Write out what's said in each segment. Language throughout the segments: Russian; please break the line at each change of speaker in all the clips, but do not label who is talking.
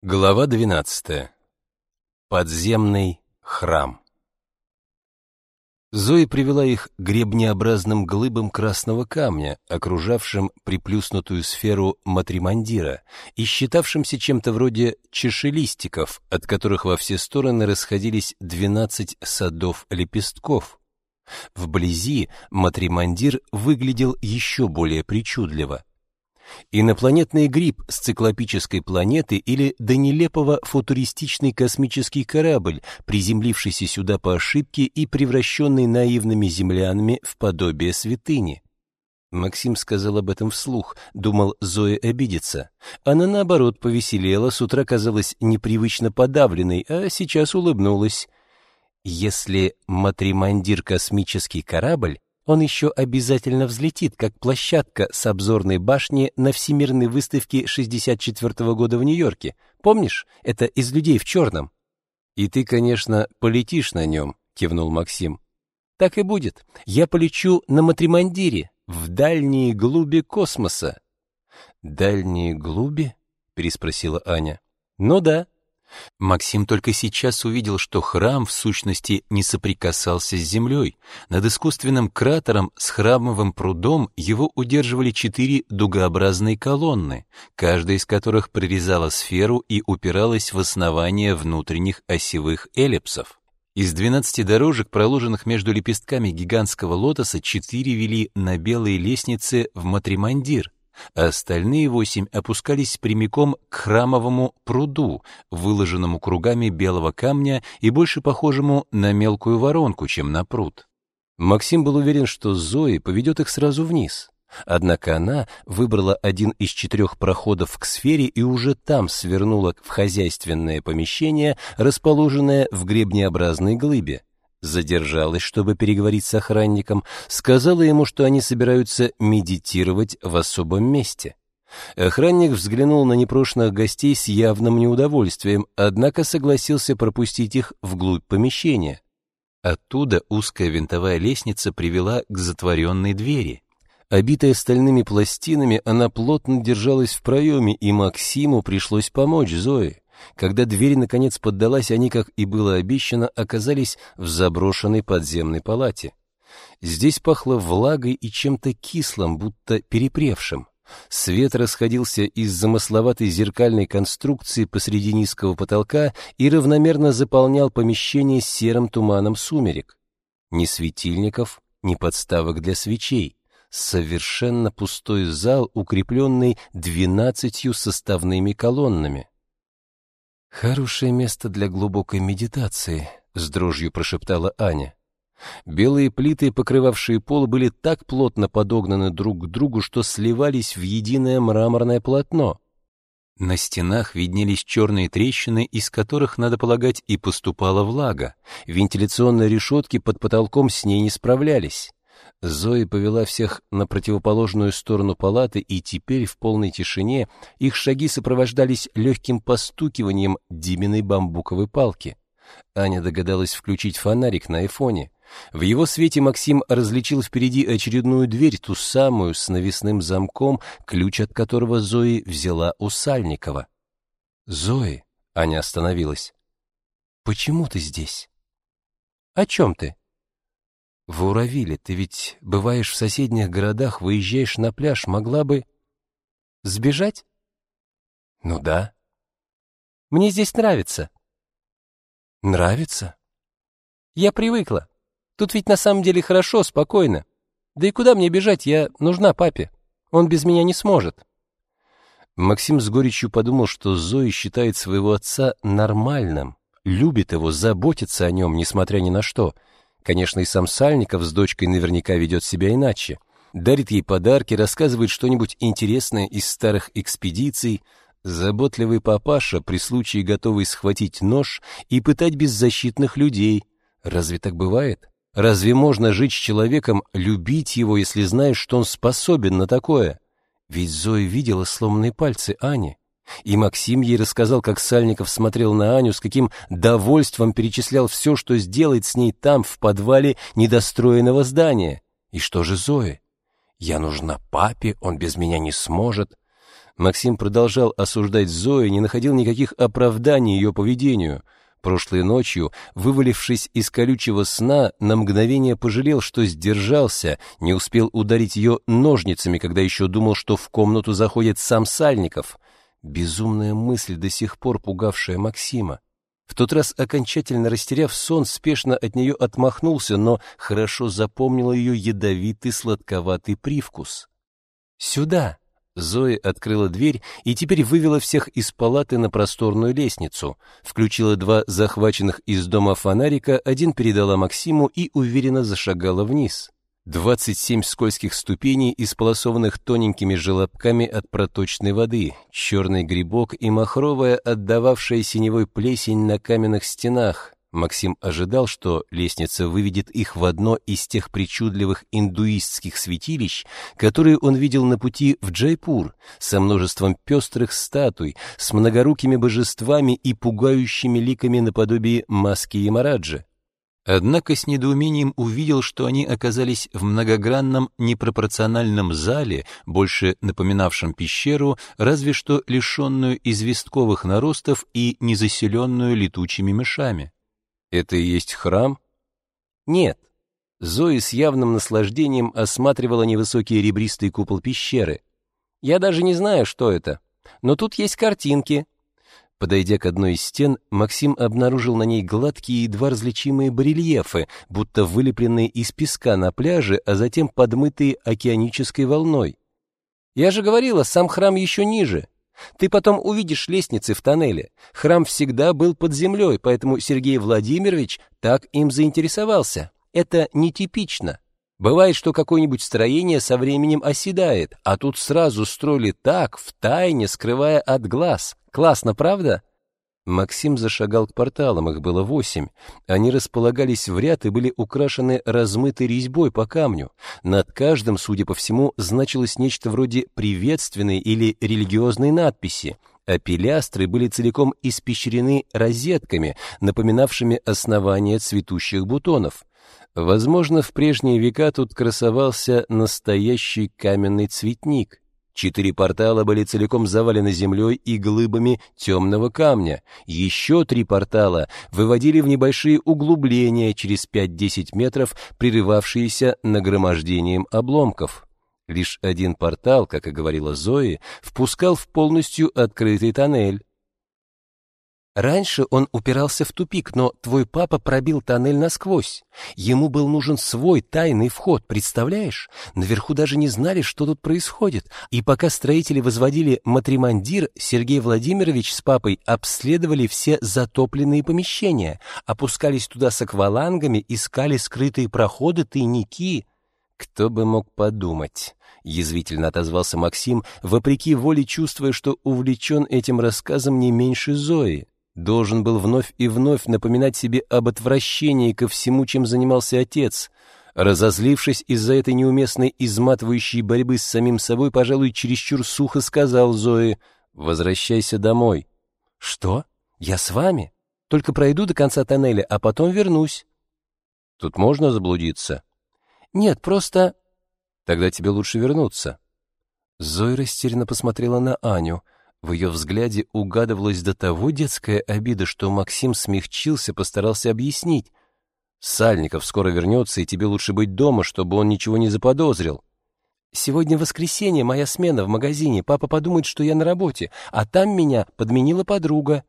Глава 12. Подземный храм. Зои привела их к гребнеобразным глыбам красного камня, окружавшим приплюснутую сферу матримандира и считавшимся чем-то вроде чешелистиков, от которых во все стороны расходились 12 садов лепестков. Вблизи матримандир выглядел еще более причудливо. Инопланетный гриб с циклопической планеты или до нелепого футуристичный космический корабль, приземлившийся сюда по ошибке и превращенный наивными землянами в подобие святыни. Максим сказал об этом вслух, думал, Зоя обидится. Она, наоборот, повеселела, с утра казалась непривычно подавленной, а сейчас улыбнулась. Если матримандир космический корабль, он еще обязательно взлетит, как площадка с обзорной башни на Всемирной выставке 64 -го года в Нью-Йорке. Помнишь? Это из людей в черном. И ты, конечно, полетишь на нем, кивнул Максим. Так и будет. Я полечу на матримандире в дальние глуби космоса. Дальние глуби? переспросила Аня. Ну да, Максим только сейчас увидел, что храм в сущности не соприкасался с землей. Над искусственным кратером с храмовым прудом его удерживали четыре дугообразные колонны, каждая из которых прорезала сферу и упиралась в основание внутренних осевых эллипсов. Из двенадцати дорожек, проложенных между лепестками гигантского лотоса, четыре вели на белые лестницы в Матримандир, а остальные восемь опускались прямиком к храмовому пруду, выложенному кругами белого камня и больше похожему на мелкую воронку, чем на пруд. Максим был уверен, что Зои поведет их сразу вниз. Однако она выбрала один из четырех проходов к сфере и уже там свернула в хозяйственное помещение, расположенное в гребнеобразной глыбе задержалась, чтобы переговорить с охранником, сказала ему, что они собираются медитировать в особом месте. Охранник взглянул на непрошенных гостей с явным неудовольствием, однако согласился пропустить их вглубь помещения. Оттуда узкая винтовая лестница привела к затворенной двери. Обитая стальными пластинами, она плотно держалась в проеме, и Максиму пришлось помочь Зое. Когда дверь наконец поддалась, они, как и было обещано, оказались в заброшенной подземной палате. Здесь пахло влагой и чем-то кислым, будто перепревшим. Свет расходился из замысловатой зеркальной конструкции посреди низкого потолка и равномерно заполнял помещение серым туманом сумерек. Ни светильников, ни подставок для свечей. Совершенно пустой зал, укрепленный двенадцатью составными колоннами. Хорошее место для глубокой медитации, с дрожью прошептала Аня. Белые плиты, покрывавшие пол, были так плотно подогнаны друг к другу, что сливались в единое мраморное полотно. На стенах виднелись черные трещины, из которых, надо полагать, и поступала влага. Вентиляционные решетки под потолком с ней не справлялись. Зои повела всех на противоположную сторону палаты, и теперь в полной тишине их шаги сопровождались легким постукиванием Диминой бамбуковой палки. Аня догадалась включить фонарик на айфоне. В его свете Максим различил впереди очередную дверь, ту самую с навесным замком, ключ от которого Зои взяла у Сальникова. «Зои», — Аня остановилась, — «почему ты здесь?» «О чем ты?» В Уравиле ты ведь бываешь в соседних городах, выезжаешь на пляж, могла бы... Сбежать? Ну да. Мне здесь нравится. Нравится? Я привыкла. Тут ведь на самом деле хорошо, спокойно. Да и куда мне бежать, я нужна папе. Он без меня не сможет. Максим с горечью подумал, что Зои считает своего отца нормальным, любит его, заботится о нем, несмотря ни на что — Конечно, и сам Сальников с дочкой наверняка ведет себя иначе. Дарит ей подарки, рассказывает что-нибудь интересное из старых экспедиций. Заботливый папаша, при случае готовый схватить нож и пытать беззащитных людей. Разве так бывает? Разве можно жить с человеком, любить его, если знаешь, что он способен на такое? Ведь Зоя видела сломанные пальцы Ани. И Максим ей рассказал, как Сальников смотрел на Аню, с каким довольством перечислял все, что сделает с ней там, в подвале недостроенного здания. И что же Зои? Я нужна папе, он без меня не сможет. Максим продолжал осуждать Зою, не находил никаких оправданий ее поведению. Прошлой ночью, вывалившись из колючего сна, на мгновение пожалел, что сдержался, не успел ударить ее ножницами, когда еще думал, что в комнату заходит сам Сальников. Безумная мысль, до сих пор пугавшая Максима. В тот раз, окончательно растеряв сон, спешно от нее отмахнулся, но хорошо запомнил ее ядовитый сладковатый привкус. «Сюда!» Зоя открыла дверь и теперь вывела всех из палаты на просторную лестницу, включила два захваченных из дома фонарика, один передала Максиму и уверенно зашагала вниз. Двадцать семь скользких ступеней, исполосованных тоненькими желобками от проточной воды, черный грибок и махровая, отдававшая синевой плесень на каменных стенах. Максим ожидал, что лестница выведет их в одно из тех причудливых индуистских святилищ, которые он видел на пути в Джайпур, со множеством пестрых статуй, с многорукими божествами и пугающими ликами наподобие маски Ямараджа. Однако с недоумением увидел, что они оказались в многогранном непропорциональном зале, больше напоминавшем пещеру, разве что лишенную известковых наростов и незаселенную летучими мышами. Это и есть храм? Нет. Зои с явным наслаждением осматривала невысокий ребристый купол пещеры. Я даже не знаю, что это. Но тут есть картинки, Подойдя к одной из стен, Максим обнаружил на ней гладкие, едва различимые барельефы, будто вылепленные из песка на пляже, а затем подмытые океанической волной. «Я же говорила, сам храм еще ниже. Ты потом увидишь лестницы в тоннеле. Храм всегда был под землей, поэтому Сергей Владимирович так им заинтересовался. Это нетипично. Бывает, что какое-нибудь строение со временем оседает, а тут сразу строили так, в тайне, скрывая от глаз. Классно, правда? Максим зашагал к порталам, их было восемь. Они располагались в ряд и были украшены размытой резьбой по камню. Над каждым, судя по всему, значилось нечто вроде приветственной или религиозной надписи, а пилястры были целиком испещрены розетками, напоминавшими основания цветущих бутонов. Возможно, в прежние века тут красовался настоящий каменный цветник. Четыре портала были целиком завалены землей и глыбами темного камня. Еще три портала выводили в небольшие углубления через 5-10 метров, прерывавшиеся нагромождением обломков. Лишь один портал, как и говорила Зои, впускал в полностью открытый тоннель. Раньше он упирался в тупик, но твой папа пробил тоннель насквозь. Ему был нужен свой тайный вход, представляешь? Наверху даже не знали, что тут происходит. И пока строители возводили матримандир, Сергей Владимирович с папой обследовали все затопленные помещения, опускались туда с аквалангами, искали скрытые проходы, тайники. Кто бы мог подумать? Язвительно отозвался Максим, вопреки воле чувствуя, что увлечен этим рассказом не меньше Зои должен был вновь и вновь напоминать себе об отвращении ко всему, чем занимался отец. Разозлившись из-за этой неуместной изматывающей борьбы с самим собой, пожалуй, чересчур сухо сказал Зое «Возвращайся домой». «Что? Я с вами? Только пройду до конца тоннеля, а потом вернусь». «Тут можно заблудиться?» «Нет, просто...» «Тогда тебе лучше вернуться». Зоя растерянно посмотрела на Аню — в ее взгляде угадывалась до того детская обида, что Максим смягчился, постарался объяснить. «Сальников скоро вернется, и тебе лучше быть дома, чтобы он ничего не заподозрил». «Сегодня воскресенье, моя смена в магазине. Папа подумает, что я на работе, а там меня подменила подруга».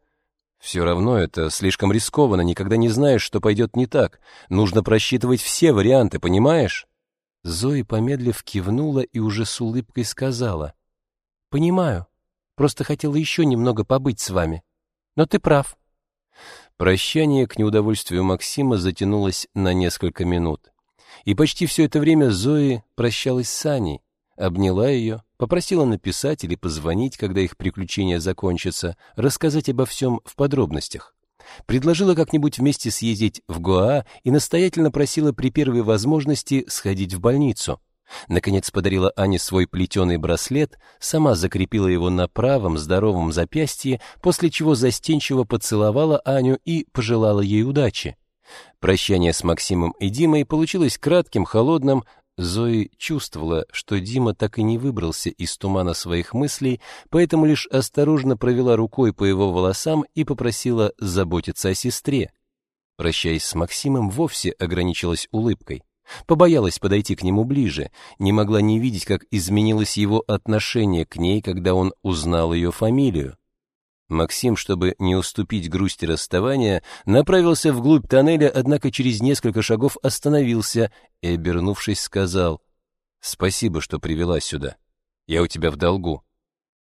«Все равно это слишком рискованно, никогда не знаешь, что пойдет не так. Нужно просчитывать все варианты, понимаешь?» Зои, помедлив, кивнула и уже с улыбкой сказала. «Понимаю. Просто хотела еще немного побыть с вами. Но ты прав. Прощание к неудовольствию Максима затянулось на несколько минут. И почти все это время Зои прощалась с Аней, обняла ее, попросила написать или позвонить, когда их приключения закончатся, рассказать обо всем в подробностях. Предложила как-нибудь вместе съездить в Гоа и настоятельно просила при первой возможности сходить в больницу. Наконец подарила Ане свой плетеный браслет, сама закрепила его на правом здоровом запястье, после чего застенчиво поцеловала Аню и пожелала ей удачи. Прощание с Максимом и Димой получилось кратким, холодным, Зои чувствовала, что Дима так и не выбрался из тумана своих мыслей, поэтому лишь осторожно провела рукой по его волосам и попросила заботиться о сестре. Прощаясь с Максимом, вовсе ограничилась улыбкой. Побоялась подойти к нему ближе, не могла не видеть, как изменилось его отношение к ней, когда он узнал ее фамилию. Максим, чтобы не уступить грусти расставания, направился вглубь тоннеля, однако через несколько шагов остановился и, обернувшись, сказал «Спасибо, что привела сюда. Я у тебя в долгу».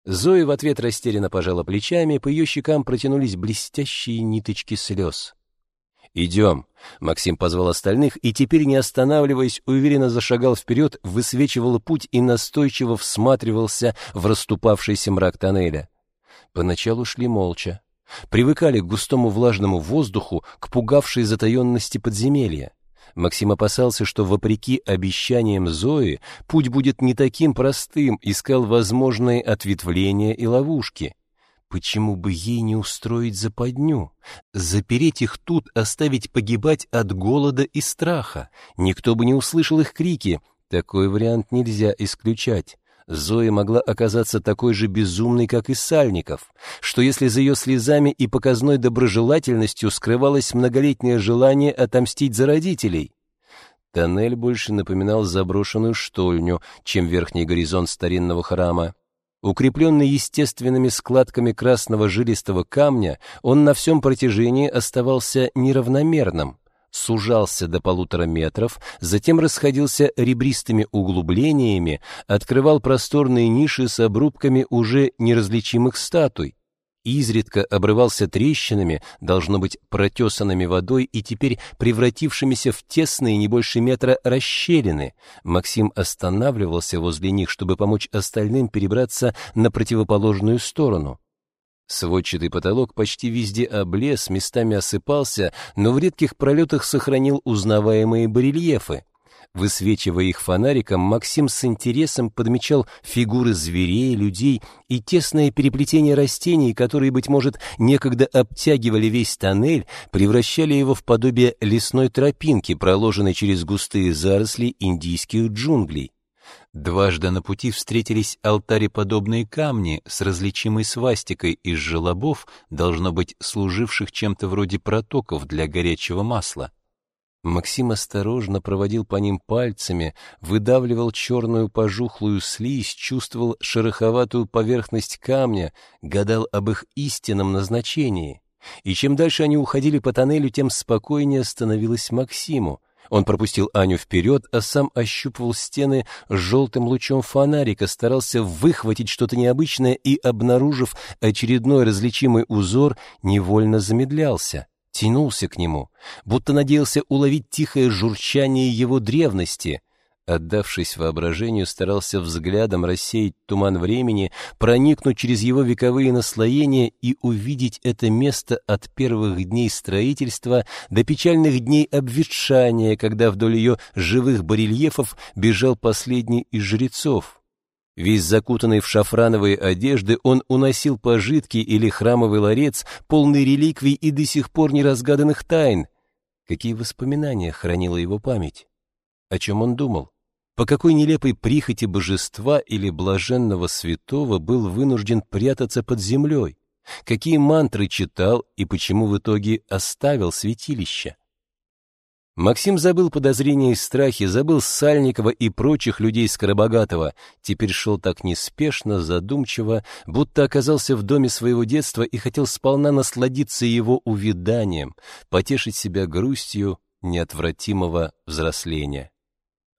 Зоя в ответ растерянно пожала плечами, по ее щекам протянулись блестящие ниточки слез. «Идем», — Максим позвал остальных и теперь, не останавливаясь, уверенно зашагал вперед, высвечивал путь и настойчиво всматривался в расступавшийся мрак тоннеля. Поначалу шли молча. Привыкали к густому влажному воздуху, к пугавшей затаенности подземелья. Максим опасался, что, вопреки обещаниям Зои, путь будет не таким простым, искал возможные ответвления и ловушки. Почему бы ей не устроить западню? Запереть их тут, оставить погибать от голода и страха. Никто бы не услышал их крики. Такой вариант нельзя исключать. Зоя могла оказаться такой же безумной, как и Сальников, что если за ее слезами и показной доброжелательностью скрывалось многолетнее желание отомстить за родителей. Тоннель больше напоминал заброшенную штольню, чем верхний горизонт старинного храма. Укрепленный естественными складками красного жилистого камня, он на всем протяжении оставался неравномерным сужался до полутора метров, затем расходился ребристыми углублениями, открывал просторные ниши с обрубками уже неразличимых статуй. Изредка обрывался трещинами, должно быть протесанными водой и теперь превратившимися в тесные не больше метра расщелины. Максим останавливался возле них, чтобы помочь остальным перебраться на противоположную сторону. Сводчатый потолок почти везде облез, местами осыпался, но в редких пролетах сохранил узнаваемые барельефы. Высвечивая их фонариком, Максим с интересом подмечал фигуры зверей, людей и тесное переплетение растений, которые, быть может, некогда обтягивали весь тоннель, превращали его в подобие лесной тропинки, проложенной через густые заросли индийских джунглей. Дважды на пути встретились алтареподобные камни с различимой свастикой из желобов, должно быть, служивших чем-то вроде протоков для горячего масла. Максим осторожно проводил по ним пальцами, выдавливал черную пожухлую слизь, чувствовал шероховатую поверхность камня, гадал об их истинном назначении. И чем дальше они уходили по тоннелю, тем спокойнее становилось Максиму. Он пропустил Аню вперед, а сам ощупывал стены желтым лучом фонарика, старался выхватить что-то необычное и, обнаружив очередной различимый узор, невольно замедлялся, тянулся к нему, будто надеялся уловить тихое журчание его древности — Отдавшись воображению, старался взглядом рассеять туман времени, проникнуть через его вековые наслоения и увидеть это место от первых дней строительства до печальных дней обветшания, когда вдоль ее живых барельефов бежал последний из жрецов. Весь закутанный в шафрановые одежды, он уносил пожитки или храмовый ларец, полный реликвий и до сих пор неразгаданных тайн. Какие воспоминания хранила его память? О чем он думал? По какой нелепой прихоти божества или блаженного святого был вынужден прятаться под землей? Какие мантры читал и почему в итоге оставил святилище? Максим забыл подозрения и страхи, забыл Сальникова и прочих людей Скоробогатого, теперь шел так неспешно, задумчиво, будто оказался в доме своего детства и хотел сполна насладиться его увиданием, потешить себя грустью неотвратимого взросления.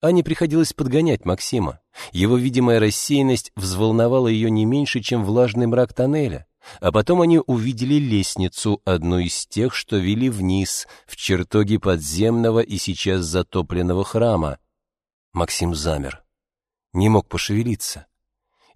Ане приходилось подгонять Максима. Его видимая рассеянность взволновала ее не меньше, чем влажный мрак тоннеля. А потом они увидели лестницу, одну из тех, что вели вниз, в чертоги подземного и сейчас затопленного храма. Максим замер. Не мог пошевелиться.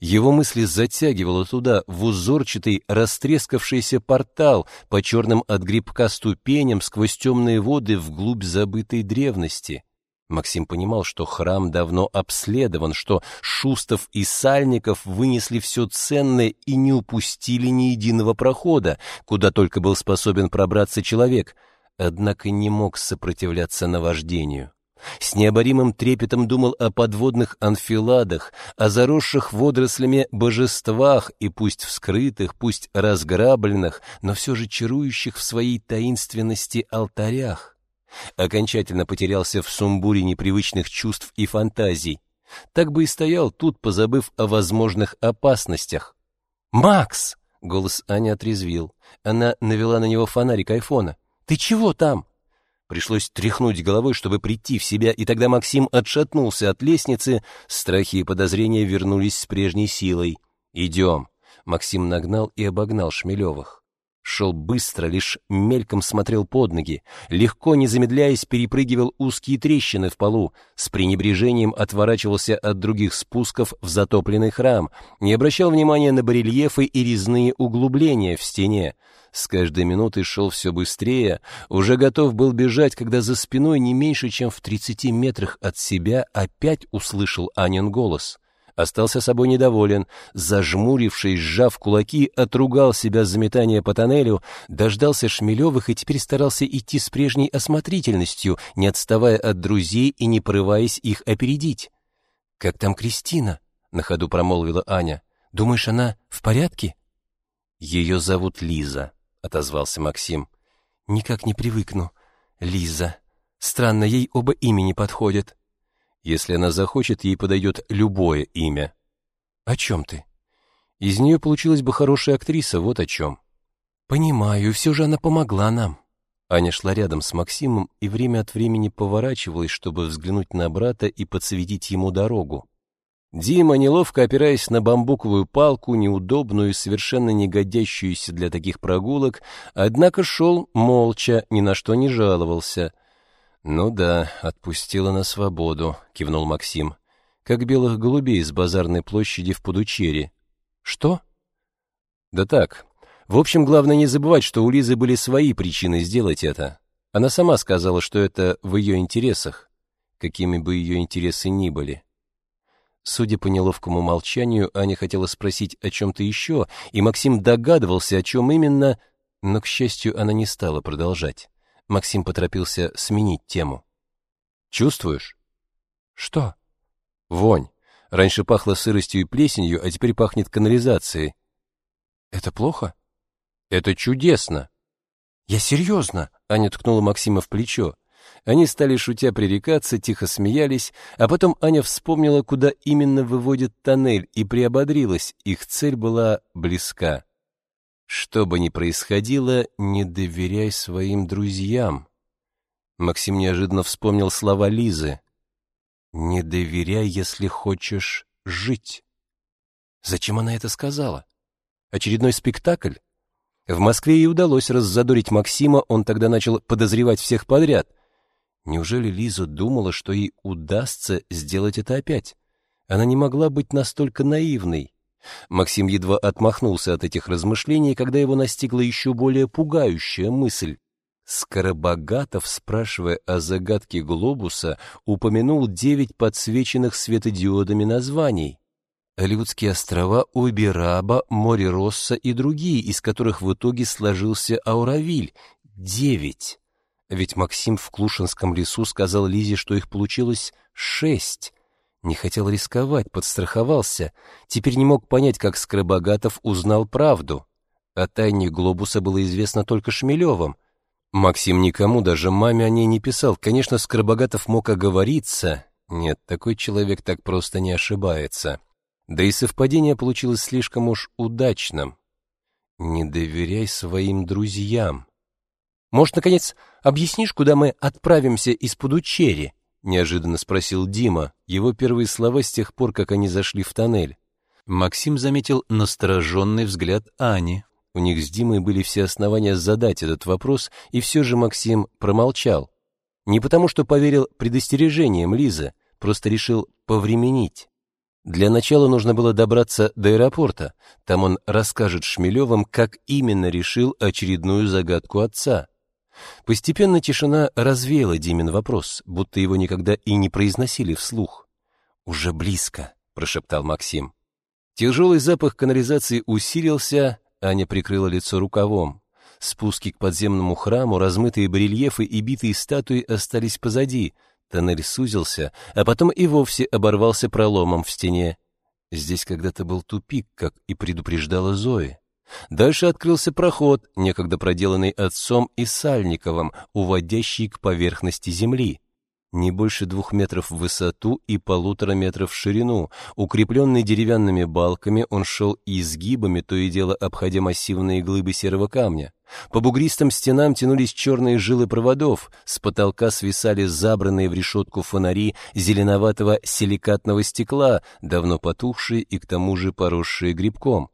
Его мысли затягивало туда, в узорчатый, растрескавшийся портал по черным от грибка ступеням сквозь темные воды вглубь забытой древности. Максим понимал, что храм давно обследован, что Шустов и Сальников вынесли все ценное и не упустили ни единого прохода, куда только был способен пробраться человек, однако не мог сопротивляться наваждению. С необоримым трепетом думал о подводных анфиладах, о заросших водорослями божествах и пусть вскрытых, пусть разграбленных, но все же чарующих в своей таинственности алтарях. Окончательно потерялся в сумбуре непривычных чувств и фантазий. Так бы и стоял тут, позабыв о возможных опасностях. «Макс!» — голос Ани отрезвил. Она навела на него фонарик айфона. «Ты чего там?» Пришлось тряхнуть головой, чтобы прийти в себя, и тогда Максим отшатнулся от лестницы, страхи и подозрения вернулись с прежней силой. «Идем». Максим нагнал и обогнал Шмелевых. Шел быстро, лишь мельком смотрел под ноги, легко, не замедляясь, перепрыгивал узкие трещины в полу, с пренебрежением отворачивался от других спусков в затопленный храм, не обращал внимания на барельефы и резные углубления в стене. С каждой минутой шел все быстрее, уже готов был бежать, когда за спиной не меньше, чем в тридцати метрах от себя опять услышал Анин голос — остался собой недоволен, зажмурившись, сжав кулаки, отругал себя за метание по тоннелю, дождался Шмелевых и теперь старался идти с прежней осмотрительностью, не отставая от друзей и не порываясь их опередить. «Как там Кристина?» — на ходу промолвила Аня. «Думаешь, она в порядке?» «Ее зовут Лиза», — отозвался Максим. «Никак не привыкну. Лиза. Странно, ей оба имени подходят». Если она захочет, ей подойдет любое имя. О чем ты? Из нее получилась бы хорошая актриса, вот о чем. Понимаю, все же она помогла нам. Аня шла рядом с Максимом и время от времени поворачивалась, чтобы взглянуть на брата и подсветить ему дорогу. Дима, неловко опираясь на бамбуковую палку, неудобную и совершенно не годящуюся для таких прогулок, однако шел молча, ни на что не жаловался — «Ну да, отпустила на свободу», — кивнул Максим. «Как белых голубей с базарной площади в Пудучере». «Что?» «Да так. В общем, главное не забывать, что у Лизы были свои причины сделать это. Она сама сказала, что это в ее интересах, какими бы ее интересы ни были». Судя по неловкому молчанию, Аня хотела спросить о чем-то еще, и Максим догадывался, о чем именно, но, к счастью, она не стала продолжать. Максим поторопился сменить тему. «Чувствуешь?» «Что?» «Вонь. Раньше пахло сыростью и плесенью, а теперь пахнет канализацией». «Это плохо?» «Это чудесно!» «Я серьезно!» — Аня ткнула Максима в плечо. Они стали шутя пререкаться, тихо смеялись, а потом Аня вспомнила, куда именно выводит тоннель, и приободрилась, их цель была близка. Что бы ни происходило, не доверяй своим друзьям. Максим неожиданно вспомнил слова Лизы. Не доверяй, если хочешь жить. Зачем она это сказала? Очередной спектакль? В Москве ей удалось раззадорить Максима, он тогда начал подозревать всех подряд. Неужели Лиза думала, что ей удастся сделать это опять? Она не могла быть настолько наивной. Максим едва отмахнулся от этих размышлений, когда его настигла еще более пугающая мысль. Скоробогатов, спрашивая о загадке глобуса, упомянул девять подсвеченных светодиодами названий. Алиутские острова, Убераба, море Росса и другие, из которых в итоге сложился Ауравиль. Девять. Ведь Максим в Клушинском лесу сказал Лизе, что их получилось шесть. Не хотел рисковать, подстраховался. Теперь не мог понять, как Скоробогатов узнал правду. О тайне глобуса было известно только Шмелевым. Максим никому, даже маме о ней не писал. Конечно, Скоробогатов мог оговориться. Нет, такой человек так просто не ошибается. Да и совпадение получилось слишком уж удачным. Не доверяй своим друзьям. Может, наконец, объяснишь, куда мы отправимся из Пудучери? — неожиданно спросил Дима, его первые слова с тех пор, как они зашли в тоннель. Максим заметил настороженный взгляд Ани. У них с Димой были все основания задать этот вопрос, и все же Максим промолчал. Не потому, что поверил предостережениям Лизы, просто решил повременить. Для начала нужно было добраться до аэропорта. Там он расскажет Шмелевым, как именно решил очередную загадку отца. Постепенно тишина развеяла Димин вопрос, будто его никогда и не произносили вслух. «Уже близко», — прошептал Максим. Тяжелый запах канализации усилился, Аня прикрыла лицо рукавом. Спуски к подземному храму, размытые барельефы и битые статуи остались позади. Тоннель сузился, а потом и вовсе оборвался проломом в стене. Здесь когда-то был тупик, как и предупреждала Зои. Дальше открылся проход, некогда проделанный отцом и Сальниковым, уводящий к поверхности земли не больше двух метров в высоту и полутора метров в ширину. Укрепленный деревянными балками, он шел изгибами, то и дело обходя массивные глыбы серого камня. По бугристым стенам тянулись черные жилы проводов, с потолка свисали забранные в решетку фонари зеленоватого силикатного стекла, давно потухшие и к тому же поросшие грибком.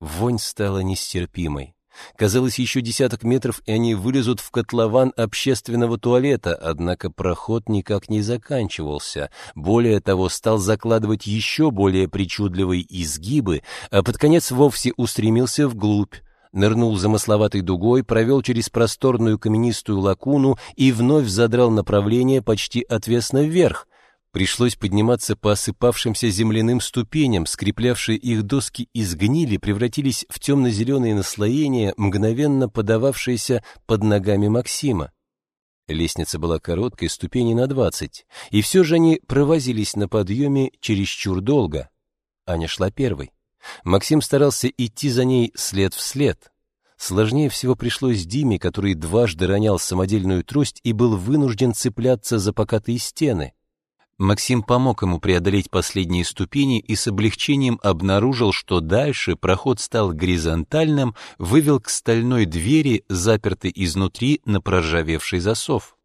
Вонь стала нестерпимой. Казалось, еще десяток метров, и они вылезут в котлован общественного туалета, однако проход никак не заканчивался. Более того, стал закладывать еще более причудливые изгибы, а под конец вовсе устремился вглубь. Нырнул замысловатой дугой, провел через просторную каменистую лакуну и вновь задрал направление почти отвесно вверх. Пришлось подниматься по осыпавшимся земляным ступеням, скреплявшие их доски из гнили превратились в темно-зеленые наслоения, мгновенно подававшиеся под ногами Максима. Лестница была короткой, ступеней на двадцать, и все же они провозились на подъеме чересчур долго. Аня шла первой. Максим старался идти за ней след в след. Сложнее всего пришлось Диме, который дважды ронял самодельную трость и был вынужден цепляться за покатые стены. Максим помог ему преодолеть последние ступени и с облегчением обнаружил, что дальше проход стал горизонтальным, вывел к стальной двери, запертой изнутри на проржавевший засов.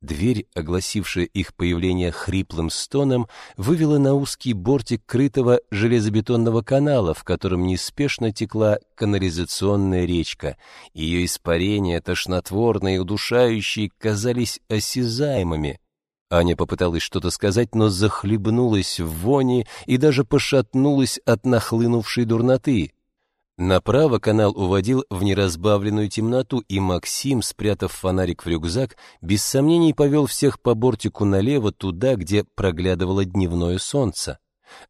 Дверь, огласившая их появление хриплым стоном, вывела на узкий бортик крытого железобетонного канала, в котором неспешно текла канализационная речка. Ее испарения, тошнотворные и удушающие, казались осязаемыми — Аня попыталась что-то сказать, но захлебнулась в вони и даже пошатнулась от нахлынувшей дурноты. Направо канал уводил в неразбавленную темноту, и Максим, спрятав фонарик в рюкзак, без сомнений повел всех по бортику налево, туда, где проглядывало дневное солнце.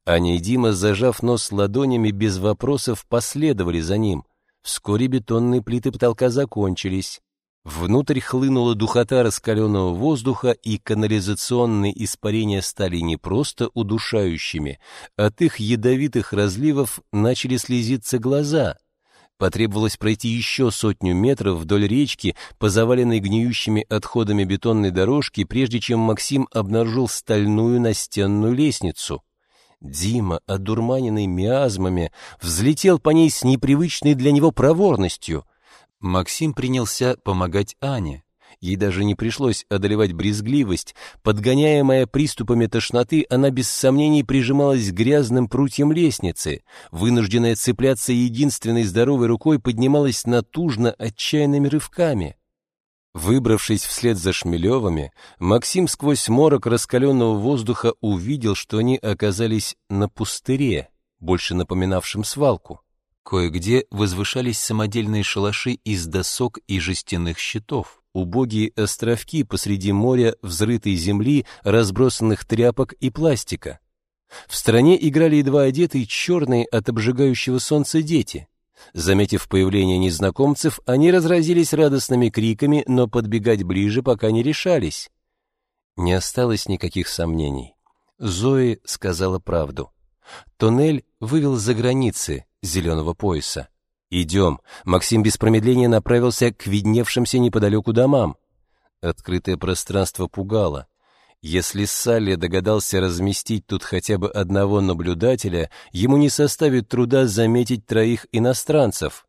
Аня и Дима, зажав нос ладонями, без вопросов последовали за ним. Вскоре бетонные плиты потолка закончились. Внутрь хлынула духота раскаленного воздуха, и канализационные испарения стали не просто удушающими, от их ядовитых разливов начали слезиться глаза. Потребовалось пройти еще сотню метров вдоль речки по заваленной гниющими отходами бетонной дорожке, прежде чем Максим обнаружил стальную настенную лестницу. Дима, одурманенный миазмами, взлетел по ней с непривычной для него проворностью — Максим принялся помогать Ане. Ей даже не пришлось одолевать брезгливость. Подгоняемая приступами тошноты, она без сомнений прижималась к грязным прутьям лестницы. Вынужденная цепляться единственной здоровой рукой, поднималась натужно отчаянными рывками. Выбравшись вслед за Шмелевыми, Максим сквозь морок раскаленного воздуха увидел, что они оказались на пустыре, больше напоминавшем свалку. Кое-где возвышались самодельные шалаши из досок и жестяных щитов, убогие островки посреди моря взрытой земли, разбросанных тряпок и пластика. В стране играли едва одетые черные от обжигающего солнца дети. Заметив появление незнакомцев, они разразились радостными криками, но подбегать ближе пока не решались. Не осталось никаких сомнений. Зои сказала правду. Туннель вывел за границы, зеленого пояса. «Идем!» Максим без промедления направился к видневшимся неподалеку домам. Открытое пространство пугало. Если Салли догадался разместить тут хотя бы одного наблюдателя, ему не составит труда заметить троих иностранцев.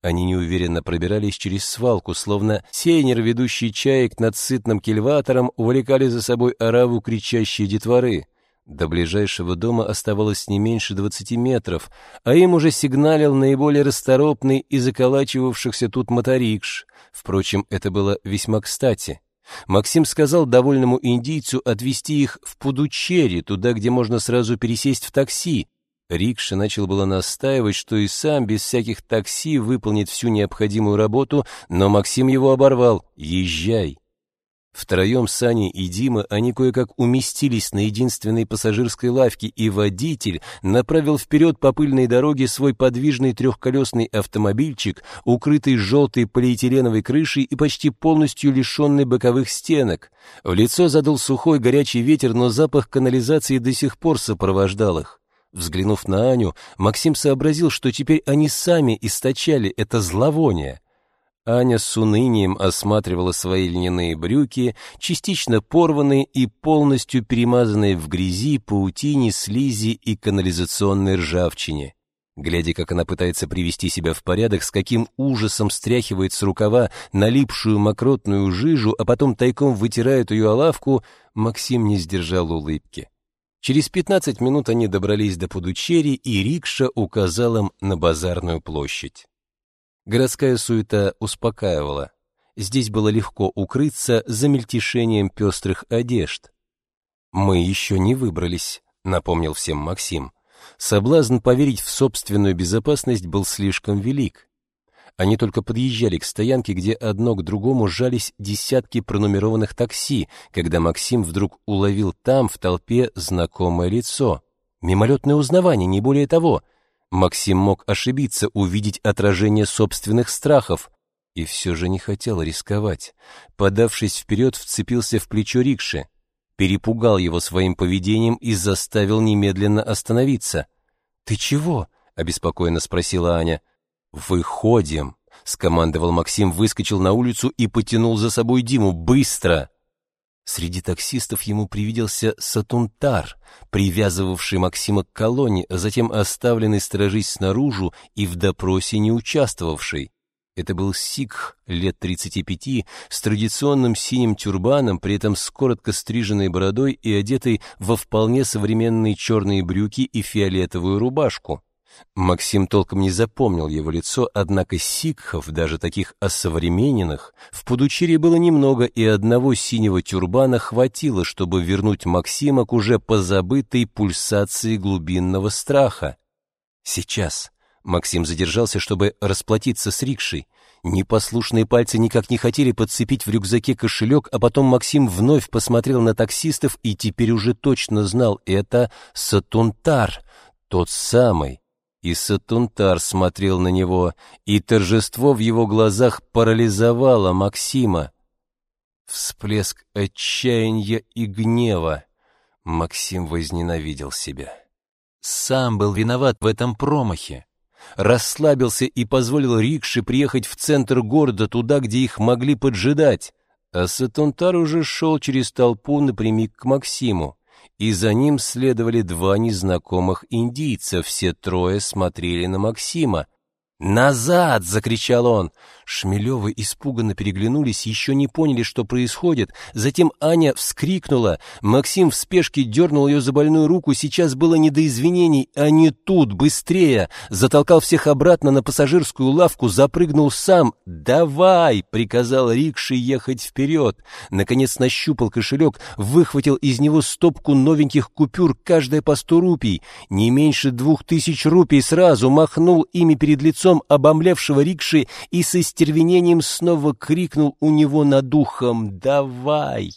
Они неуверенно пробирались через свалку, словно сейнер, ведущий чаек над сытным кильватором, увлекали за собой ораву кричащие детворы. До ближайшего дома оставалось не меньше двадцати метров, а им уже сигналил наиболее расторопный и заколачивавшихся тут моторикш. Впрочем, это было весьма кстати. Максим сказал довольному индийцу отвезти их в Пудучерри, туда, где можно сразу пересесть в такси. Рикша начал было настаивать, что и сам без всяких такси выполнит всю необходимую работу, но Максим его оборвал. «Езжай». Втроем с Аней и Дима они кое-как уместились на единственной пассажирской лавке, и водитель направил вперед по пыльной дороге свой подвижный трехколесный автомобильчик, укрытый желтой полиэтиленовой крышей и почти полностью лишенный боковых стенок. В лицо задул сухой горячий ветер, но запах канализации до сих пор сопровождал их. Взглянув на Аню, Максим сообразил, что теперь они сами источали это зловоние. Аня с унынием осматривала свои льняные брюки, частично порванные и полностью перемазанные в грязи, паутине, слизи и канализационной ржавчине. Глядя, как она пытается привести себя в порядок, с каким ужасом стряхивает с рукава налипшую мокротную жижу, а потом тайком вытирает ее о лавку, Максим не сдержал улыбки. Через пятнадцать минут они добрались до Пудучери, и рикша указал им на базарную площадь. Городская суета успокаивала. Здесь было легко укрыться за мельтешением пестрых одежд. «Мы еще не выбрались», — напомнил всем Максим. Соблазн поверить в собственную безопасность был слишком велик. Они только подъезжали к стоянке, где одно к другому сжались десятки пронумерованных такси, когда Максим вдруг уловил там, в толпе, знакомое лицо. Мимолетное узнавание, не более того — Максим мог ошибиться, увидеть отражение собственных страхов, и все же не хотел рисковать. Подавшись вперед, вцепился в плечо рикши, перепугал его своим поведением и заставил немедленно остановиться. «Ты чего?» — обеспокоенно спросила Аня. «Выходим!» — скомандовал Максим, выскочил на улицу и потянул за собой Диму. «Быстро!» Среди таксистов ему привиделся Сатунтар, привязывавший Максима к колонне, а затем оставленный сторожить снаружи и в допросе не участвовавший. Это был сикх лет 35 с традиционным синим тюрбаном, при этом с коротко стриженной бородой и одетый во вполне современные черные брюки и фиолетовую рубашку. Максим толком не запомнил его лицо, однако сикхов, даже таких осовремененных, в Пудучире было немного, и одного синего тюрбана хватило, чтобы вернуть Максима к уже позабытой пульсации глубинного страха. Сейчас Максим задержался, чтобы расплатиться с рикшей. Непослушные пальцы никак не хотели подцепить в рюкзаке кошелек, а потом Максим вновь посмотрел на таксистов и теперь уже точно знал, это Сатунтар, тот самый, и Сатунтар смотрел на него, и торжество в его глазах парализовало Максима. Всплеск отчаяния и гнева. Максим возненавидел себя. Сам был виноват в этом промахе. Расслабился и позволил рикше приехать в центр города, туда, где их могли поджидать. А Сатунтар уже шел через толпу напрямик к Максиму и за ним следовали два незнакомых индийца. Все трое смотрели на Максима. «Назад!» — закричал он. Шмелевы испуганно переглянулись, еще не поняли, что происходит. Затем Аня вскрикнула. Максим в спешке дернул ее за больную руку. Сейчас было не до извинений, а не тут, быстрее. Затолкал всех обратно на пассажирскую лавку, запрыгнул сам. «Давай!» — приказал рикши ехать вперед. Наконец нащупал кошелек, выхватил из него стопку новеньких купюр, каждая по сто рупий. Не меньше двух тысяч рупий сразу махнул ими перед лицом обомлевшего рикши и со стервенением снова крикнул у него над ухом «Давай!».